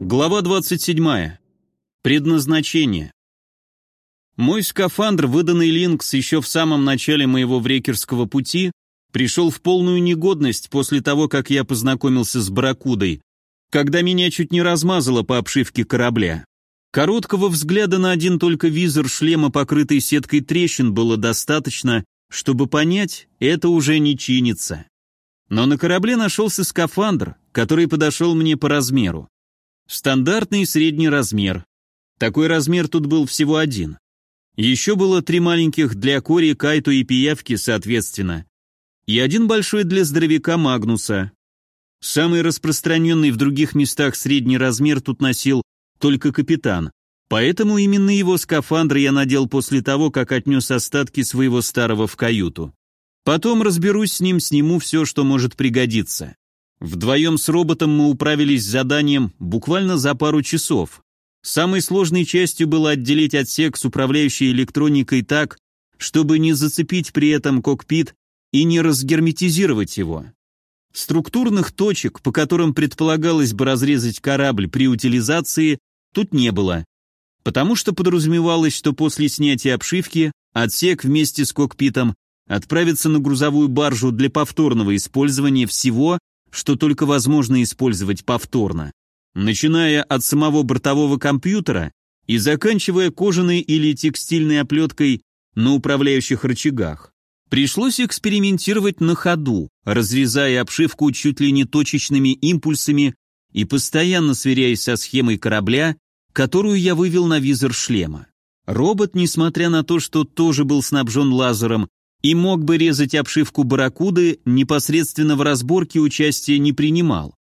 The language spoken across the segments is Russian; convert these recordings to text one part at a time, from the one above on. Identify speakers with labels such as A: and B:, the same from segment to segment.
A: Глава 27. Предназначение. Мой скафандр, выданный Линкс еще в самом начале моего врекерского пути, пришел в полную негодность после того, как я познакомился с Барракудой, когда меня чуть не размазало по обшивке корабля. Короткого взгляда на один только визор шлема, покрытый сеткой трещин, было достаточно, чтобы понять, это уже не чинится. Но на корабле нашелся скафандр, который подошел мне по размеру. Стандартный средний размер. Такой размер тут был всего один. Еще было три маленьких для Кори, Кайту и Пиявки, соответственно. И один большой для здоровяка Магнуса. Самый распространенный в других местах средний размер тут носил только капитан. Поэтому именно его скафандр я надел после того, как отнес остатки своего старого в каюту. Потом разберусь с ним, сниму все, что может пригодиться. Вдвоем с роботом мы управились с заданием буквально за пару часов. Самой сложной частью было отделить отсек с управляющей электроникой так, чтобы не зацепить при этом кокпит и не разгерметизировать его. Структурных точек, по которым предполагалось бы разрезать корабль при утилизации, тут не было, потому что подразумевалось, что после снятия обшивки отсек вместе с кокпитом отправится на грузовую баржу для повторного использования всего, что только возможно использовать повторно, начиная от самого бортового компьютера и заканчивая кожаной или текстильной оплеткой на управляющих рычагах. Пришлось экспериментировать на ходу, разрезая обшивку чуть ли не точечными импульсами и постоянно сверяясь со схемой корабля, которую я вывел на визор шлема. Робот, несмотря на то, что тоже был снабжен лазером и мог бы резать обшивку барракуды, непосредственно в разборке участия не принимал.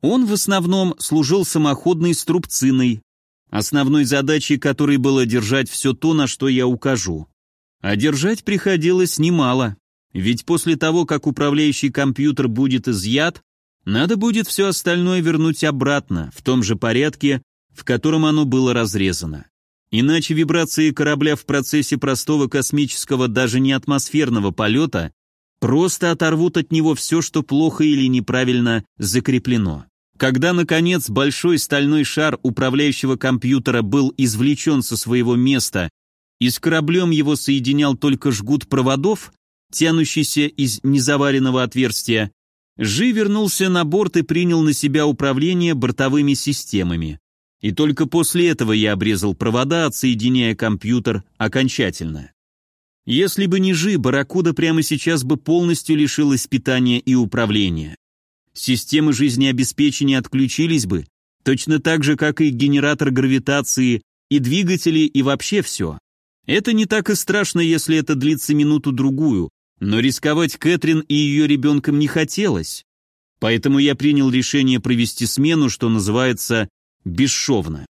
A: Он в основном служил самоходной струбциной, основной задачей которой было держать все то, на что я укажу. А держать приходилось немало, ведь после того, как управляющий компьютер будет изъят, надо будет все остальное вернуть обратно, в том же порядке, в котором оно было разрезано. Иначе вибрации корабля в процессе простого космического даже не атмосферного полета просто оторвут от него все, что плохо или неправильно закреплено. Когда, наконец, большой стальной шар управляющего компьютера был извлечен со своего места и с кораблем его соединял только жгут проводов, тянущийся из незаваренного отверстия, Жи вернулся на борт и принял на себя управление бортовыми системами. И только после этого я обрезал провода, отсоединяя компьютер окончательно. Если бы не Жи, Барракуда прямо сейчас бы полностью лишилась питания и управления. Системы жизнеобеспечения отключились бы, точно так же, как и генератор гравитации, и двигатели, и вообще все. Это не так и страшно, если это длится минуту-другую, но рисковать Кэтрин и ее ребенком не хотелось. Поэтому я принял решение провести смену, что называется, бесшовно.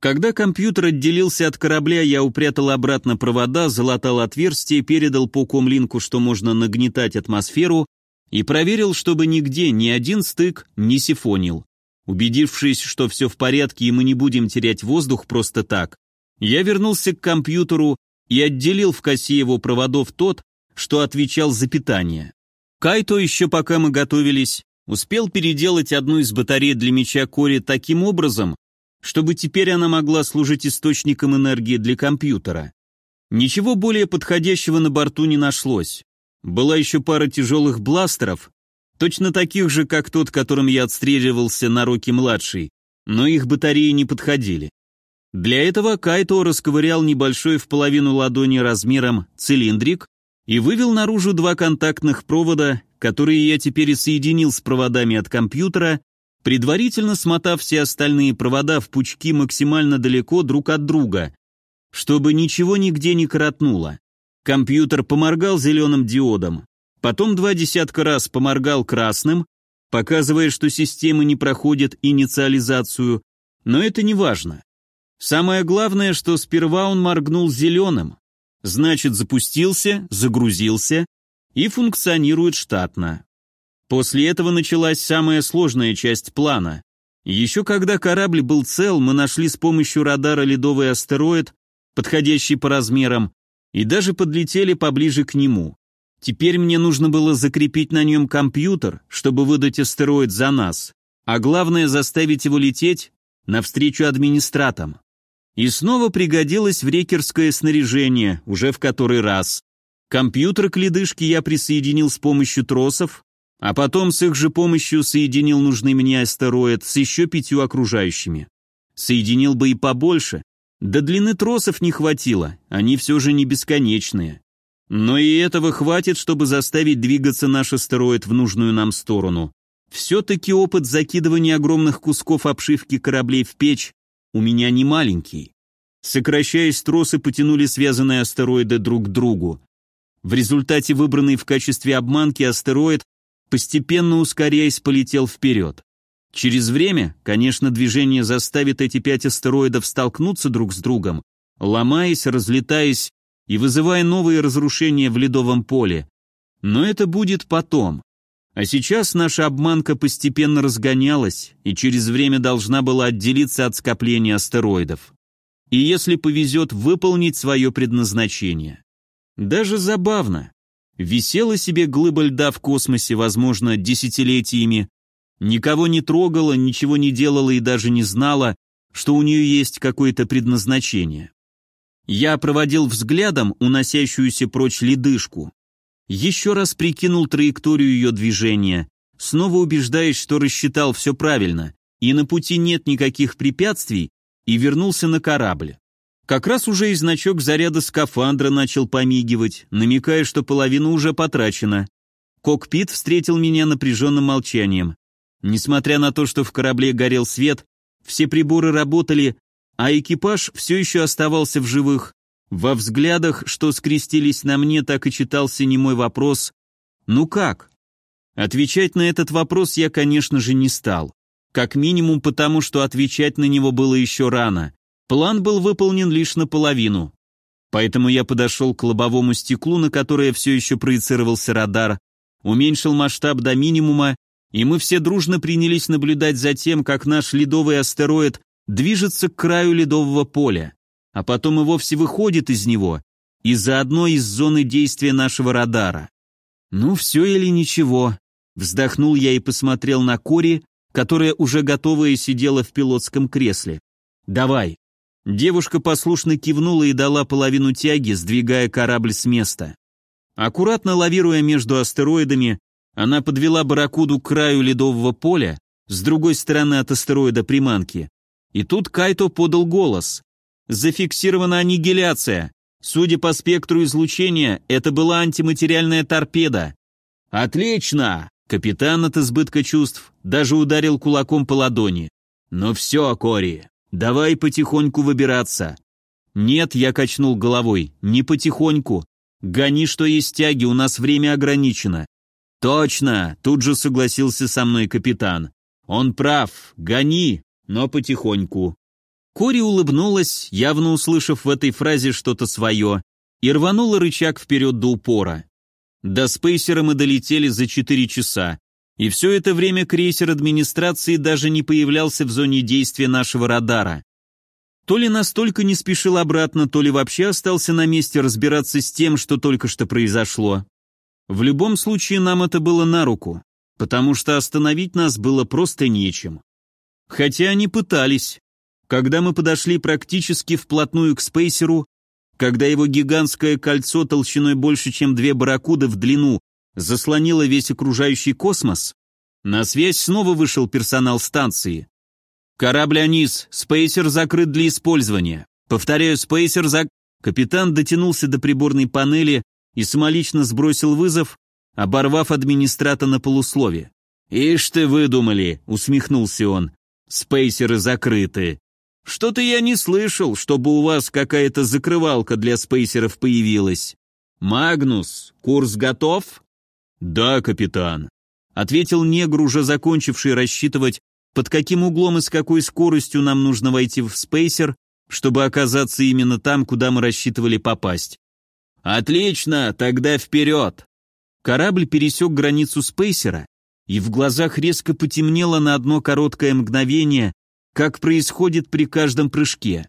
A: Когда компьютер отделился от корабля, я упрятал обратно провода, залатал отверстие, передал по комлинку, что можно нагнетать атмосферу, и проверил, чтобы нигде ни один стык не сифонил. Убедившись, что все в порядке и мы не будем терять воздух просто так, я вернулся к компьютеру и отделил в косе его проводов тот, что отвечал за питание. Кайто еще пока мы готовились, успел переделать одну из батарей для меча Кори таким образом, чтобы теперь она могла служить источником энергии для компьютера. Ничего более подходящего на борту не нашлось. Была еще пара тяжелых бластеров, точно таких же, как тот, которым я отстреливался на Роки-младший, но их батареи не подходили. Для этого Кайто расковырял небольшой в половину ладони размером цилиндрик и вывел наружу два контактных провода которые я теперь соединил с проводами от компьютера, предварительно смотав все остальные провода в пучки максимально далеко друг от друга, чтобы ничего нигде не коротнуло. Компьютер поморгал зеленым диодом, потом два десятка раз поморгал красным, показывая, что система не проходит инициализацию, но это не важно. Самое главное, что сперва он моргнул зеленым, значит запустился, загрузился, и функционирует штатно. После этого началась самая сложная часть плана. Еще когда корабль был цел, мы нашли с помощью радара ледовый астероид, подходящий по размерам, и даже подлетели поближе к нему. Теперь мне нужно было закрепить на нем компьютер, чтобы выдать астероид за нас, а главное заставить его лететь навстречу администратам. И снова пригодилось врекерское снаряжение, уже в который раз. Компьютер к ледышке я присоединил с помощью тросов, а потом с их же помощью соединил нужный мне астероид с еще пятью окружающими. Соединил бы и побольше, до длины тросов не хватило, они все же не бесконечные. Но и этого хватит, чтобы заставить двигаться наш астероид в нужную нам сторону. Все-таки опыт закидывания огромных кусков обшивки кораблей в печь у меня не маленький. Сокращаясь, тросы потянули связанные астероиды друг к другу. В результате выбранный в качестве обманки астероид, постепенно ускоряясь, полетел вперед. Через время, конечно, движение заставит эти пять астероидов столкнуться друг с другом, ломаясь, разлетаясь и вызывая новые разрушения в ледовом поле. Но это будет потом. А сейчас наша обманка постепенно разгонялась и через время должна была отделиться от скопления астероидов. И если повезет, выполнить свое предназначение. Даже забавно. Висела себе глыба льда в космосе, возможно, десятилетиями, никого не трогала, ничего не делала и даже не знала, что у нее есть какое-то предназначение. Я проводил взглядом уносящуюся прочь ледышку, еще раз прикинул траекторию ее движения, снова убеждаясь, что рассчитал все правильно, и на пути нет никаких препятствий, и вернулся на корабль. Как раз уже и значок заряда скафандра начал помигивать, намекая, что половина уже потрачена. Кокпит встретил меня напряженным молчанием. Несмотря на то, что в корабле горел свет, все приборы работали, а экипаж все еще оставался в живых, во взглядах, что скрестились на мне, так и читался немой вопрос «Ну как?». Отвечать на этот вопрос я, конечно же, не стал. Как минимум потому, что отвечать на него было еще рано. План был выполнен лишь наполовину. Поэтому я подошел к лобовому стеклу, на которое все еще проецировался радар, уменьшил масштаб до минимума, и мы все дружно принялись наблюдать за тем, как наш ледовый астероид движется к краю ледового поля а потом и вовсе выходит из него, и заодно из зоны действия нашего радара. Ну, все или ничего. Вздохнул я и посмотрел на Кори, которая уже готовая сидела в пилотском кресле. «Давай». Девушка послушно кивнула и дала половину тяги, сдвигая корабль с места. Аккуратно лавируя между астероидами, она подвела барракуду к краю ледового поля, с другой стороны от астероида приманки. И тут Кайто подал голос. Зафиксирована аннигиляция. Судя по спектру излучения, это была антиматериальная торпеда. Отлично! Капитан от избытка чувств даже ударил кулаком по ладони. Но все, Кори, давай потихоньку выбираться. Нет, я качнул головой, не потихоньку. Гони, что есть тяги, у нас время ограничено. Точно, тут же согласился со мной капитан. Он прав, гони, но потихоньку. Кори улыбнулась, явно услышав в этой фразе что-то свое, и рванула рычаг вперед до упора. До спейсера мы долетели за 4 часа, и все это время крейсер администрации даже не появлялся в зоне действия нашего радара. То ли настолько не спешил обратно, то ли вообще остался на месте разбираться с тем, что только что произошло. В любом случае нам это было на руку, потому что остановить нас было просто нечем. Хотя они пытались, когда мы подошли практически вплотную к спейсеру, когда его гигантское кольцо толщиной больше, чем две барракуды в длину, заслонило весь окружающий космос, на связь снова вышел персонал станции. «Корабль Анис, спейсер закрыт для использования. Повторяю, спейсер зак...» Капитан дотянулся до приборной панели и самолично сбросил вызов, оборвав администрата на полуслове. «Ишь ты выдумали!» — усмехнулся он. «Спейсеры закрыты. Что-то я не слышал, чтобы у вас какая-то закрывалка для спейсеров появилась. Магнус, курс готов? Да, капитан. Ответил негр, уже закончивший рассчитывать, под каким углом и с какой скоростью нам нужно войти в спейсер, чтобы оказаться именно там, куда мы рассчитывали попасть. «Отлично, тогда вперед!» Корабль пересек границу спейсера, и в глазах резко потемнело на одно короткое мгновение, как происходит при каждом прыжке.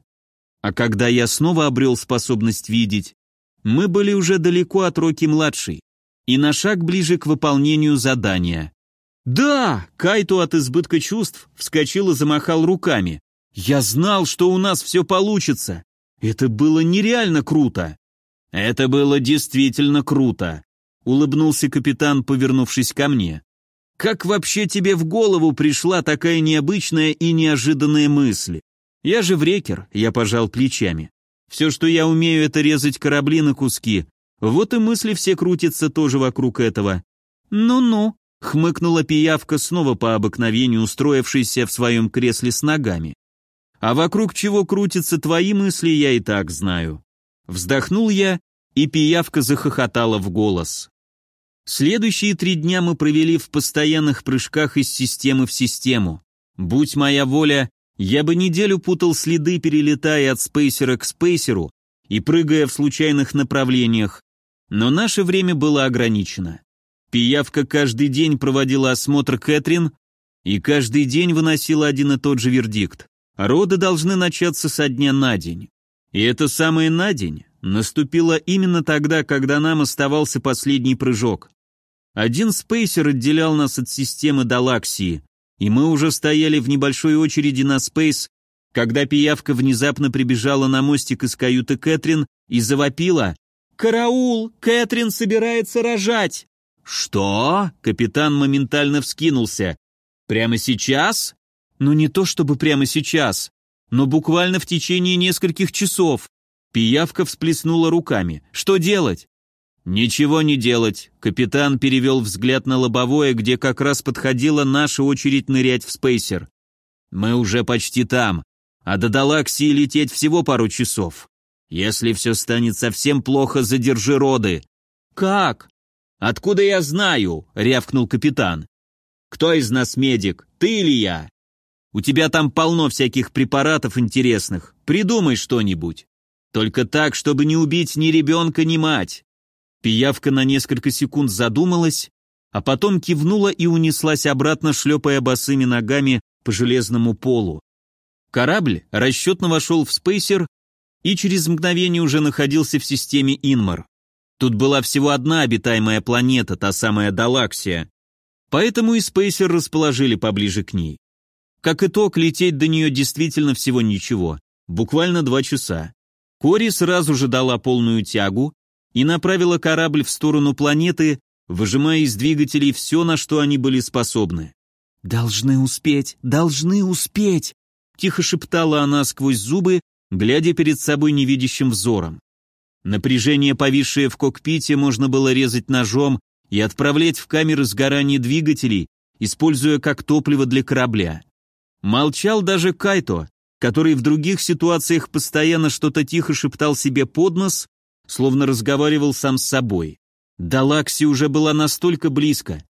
A: А когда я снова обрел способность видеть, мы были уже далеко от Роки-младшей и на шаг ближе к выполнению задания. «Да!» — Кайто от избытка чувств вскочил и замахал руками. «Я знал, что у нас все получится! Это было нереально круто!» «Это было действительно круто!» — улыбнулся капитан, повернувшись ко мне. «Как вообще тебе в голову пришла такая необычная и неожиданная мысль? Я же врекер», — я пожал плечами. «Все, что я умею, это резать корабли на куски. Вот и мысли все крутятся тоже вокруг этого». «Ну-ну», — хмыкнула пиявка, снова по обыкновению устроившаяся в своем кресле с ногами. «А вокруг чего крутятся твои мысли, я и так знаю». Вздохнул я, и пиявка захохотала в голос. Следующие три дня мы провели в постоянных прыжках из системы в систему. Будь моя воля, я бы неделю путал следы, перелетая от спейсера к спейсеру и прыгая в случайных направлениях, но наше время было ограничено. Пиявка каждый день проводила осмотр Кэтрин и каждый день выносила один и тот же вердикт. Роды должны начаться со дня на день. И это самое на день наступило именно тогда, когда нам оставался последний прыжок. Один спейсер отделял нас от системы Далаксии, и мы уже стояли в небольшой очереди на спейс, когда пиявка внезапно прибежала на мостик из каюты Кэтрин и завопила «Караул! Кэтрин собирается рожать!» «Что?» — капитан моментально вскинулся. «Прямо сейчас?» «Ну не то чтобы прямо сейчас, но буквально в течение нескольких часов». Пиявка всплеснула руками. «Что делать?» «Ничего не делать», — капитан перевел взгляд на лобовое, где как раз подходила наша очередь нырять в спейсер. «Мы уже почти там, а до Далаксии лететь всего пару часов. Если все станет совсем плохо, задержи роды». «Как?» «Откуда я знаю?» — рявкнул капитан. «Кто из нас медик, ты или я? У тебя там полно всяких препаратов интересных, придумай что-нибудь. Только так, чтобы не убить ни ребенка, ни мать. Пиявка на несколько секунд задумалась, а потом кивнула и унеслась обратно, шлепая босыми ногами по железному полу. Корабль расчетно вошел в спейсер и через мгновение уже находился в системе Инмар. Тут была всего одна обитаемая планета, та самая Далаксия, поэтому и спейсер расположили поближе к ней. Как итог, лететь до нее действительно всего ничего, буквально два часа. Кори сразу же дала полную тягу, и направила корабль в сторону планеты, выжимая из двигателей все, на что они были способны. «Должны успеть, должны успеть!» Тихо шептала она сквозь зубы, глядя перед собой невидящим взором. Напряжение, повисшее в кокпите, можно было резать ножом и отправлять в камеры сгорания двигателей, используя как топливо для корабля. Молчал даже Кайто, который в других ситуациях постоянно что-то тихо шептал себе под нос, словно разговаривал сам с собой. Далакси уже была настолько близко,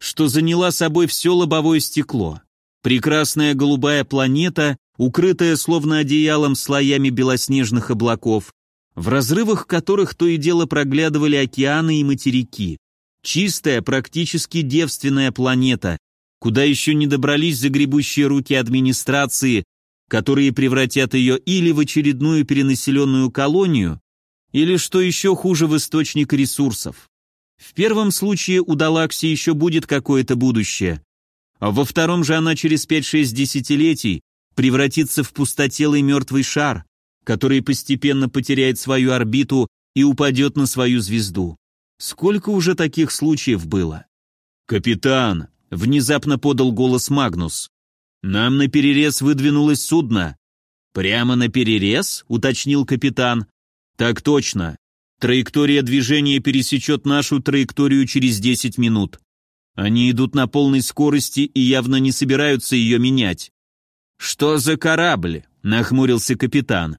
A: что заняла собой все лобовое стекло. Прекрасная голубая планета, укрытая словно одеялом слоями белоснежных облаков, в разрывах которых то и дело проглядывали океаны и материки. Чистая, практически девственная планета, куда еще не добрались загребущие руки администрации, которые превратят ее или в очередную перенаселенную колонию, или, что еще хуже, в источник ресурсов. В первом случае у Далакси еще будет какое-то будущее, а во втором же она через 5-6 десятилетий превратится в пустотелый мертвый шар, который постепенно потеряет свою орбиту и упадет на свою звезду. Сколько уже таких случаев было? «Капитан!» — внезапно подал голос Магнус. «Нам на перерез выдвинулось судно». «Прямо на перерез?» — уточнил капитан. «Так точно. Траектория движения пересечет нашу траекторию через 10 минут. Они идут на полной скорости и явно не собираются ее менять». «Что за корабль?» — нахмурился капитан.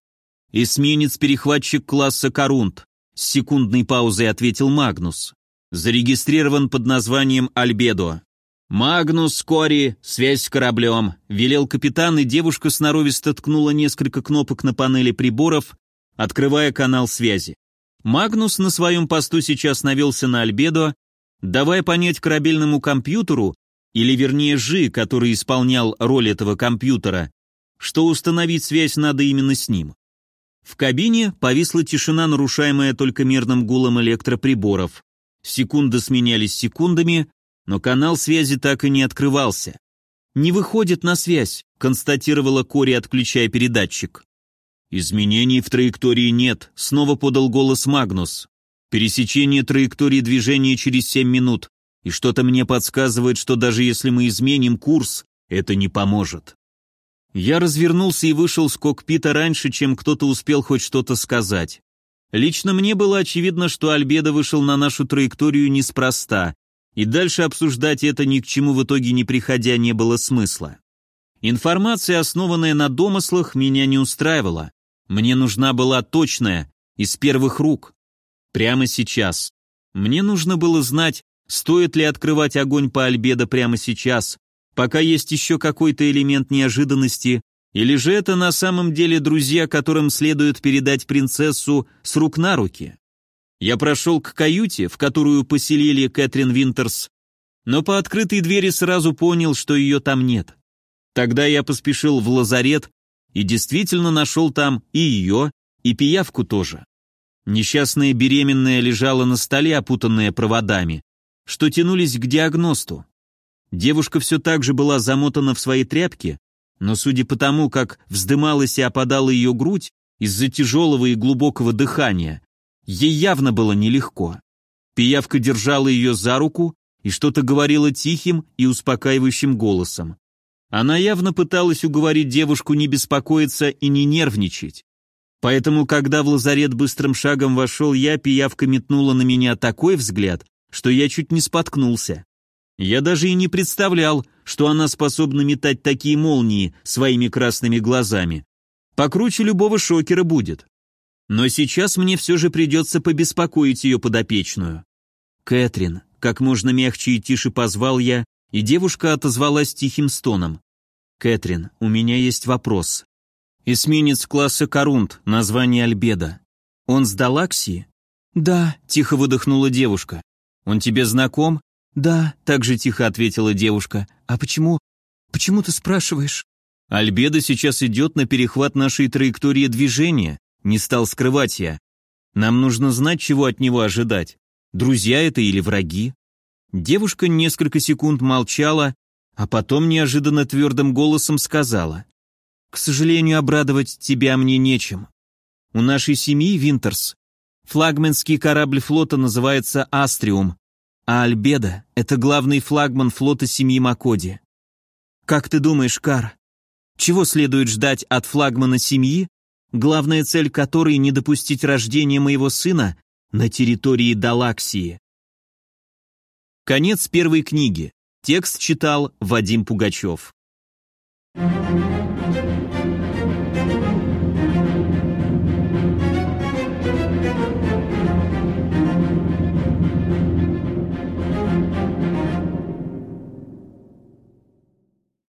A: «Эсминец-перехватчик класса «Корунт», — с секундной паузой ответил Магнус. «Зарегистрирован под названием «Альбедо». «Магнус, Кори, связь с кораблем», — велел капитан, и девушка сноровисто ткнула несколько кнопок на панели приборов, открывая канал связи. Магнус на своем посту сейчас навелся на Альбедо, давая понять корабельному компьютеру, или вернее Жи, который исполнял роль этого компьютера, что установить связь надо именно с ним. В кабине повисла тишина, нарушаемая только мерным гулом электроприборов. Секунды сменялись секундами, но канал связи так и не открывался. «Не выходит на связь», — констатировала Кори, отключая передатчик. «Изменений в траектории нет», — снова подал голос Магнус. «Пересечение траектории движения через семь минут, и что-то мне подсказывает, что даже если мы изменим курс, это не поможет». Я развернулся и вышел с кокпита раньше, чем кто-то успел хоть что-то сказать. Лично мне было очевидно, что Альбедо вышел на нашу траекторию неспроста, и дальше обсуждать это ни к чему в итоге не приходя не было смысла. Информация, основанная на домыслах, меня не устраивала. Мне нужна была точная, из первых рук. Прямо сейчас. Мне нужно было знать, стоит ли открывать огонь по Альбедо прямо сейчас, пока есть еще какой-то элемент неожиданности, или же это на самом деле друзья, которым следует передать принцессу с рук на руки. Я прошел к каюте, в которую поселили Кэтрин Винтерс, но по открытой двери сразу понял, что ее там нет. Тогда я поспешил в лазарет и действительно нашел там и ее, и пиявку тоже. Несчастная беременная лежала на столе, опутанная проводами, что тянулись к диагносту. Девушка все так же была замотана в свои тряпки, но судя по тому, как вздымалась и опадала ее грудь из-за тяжелого и глубокого дыхания, ей явно было нелегко. Пиявка держала ее за руку и что-то говорила тихим и успокаивающим голосом. Она явно пыталась уговорить девушку не беспокоиться и не нервничать. Поэтому, когда в лазарет быстрым шагом вошел я, пиявка метнула на меня такой взгляд, что я чуть не споткнулся. Я даже и не представлял, что она способна метать такие молнии своими красными глазами. Покруче любого шокера будет. Но сейчас мне все же придется побеспокоить ее подопечную. «Кэтрин», как можно мягче и тише позвал я, и девушка отозвалась тихим стоном. «Кэтрин, у меня есть вопрос. Эсминец класса Корунт, название Альбеда. Он с Далаксии?» «Да», — тихо выдохнула девушка. «Он тебе знаком?» «Да», — так же тихо ответила девушка. «А почему? Почему ты спрашиваешь?» «Альбедо сейчас идет на перехват нашей траектории движения», — не стал скрывать я. «Нам нужно знать, чего от него ожидать. Друзья это или враги?» Девушка несколько секунд молчала, а потом неожиданно твердым голосом сказала. «К сожалению, обрадовать тебя мне нечем. У нашей семьи, Винтерс, флагманский корабль флота называется «Астриум», а Альбеда — это главный флагман флота семьи Макоди. Как ты думаешь, Кар, чего следует ждать от флагмана семьи, главная цель которой — не допустить рождения моего сына на территории Далаксии? Конец первой книги. Текст читал Вадим Пугачев. Thank you.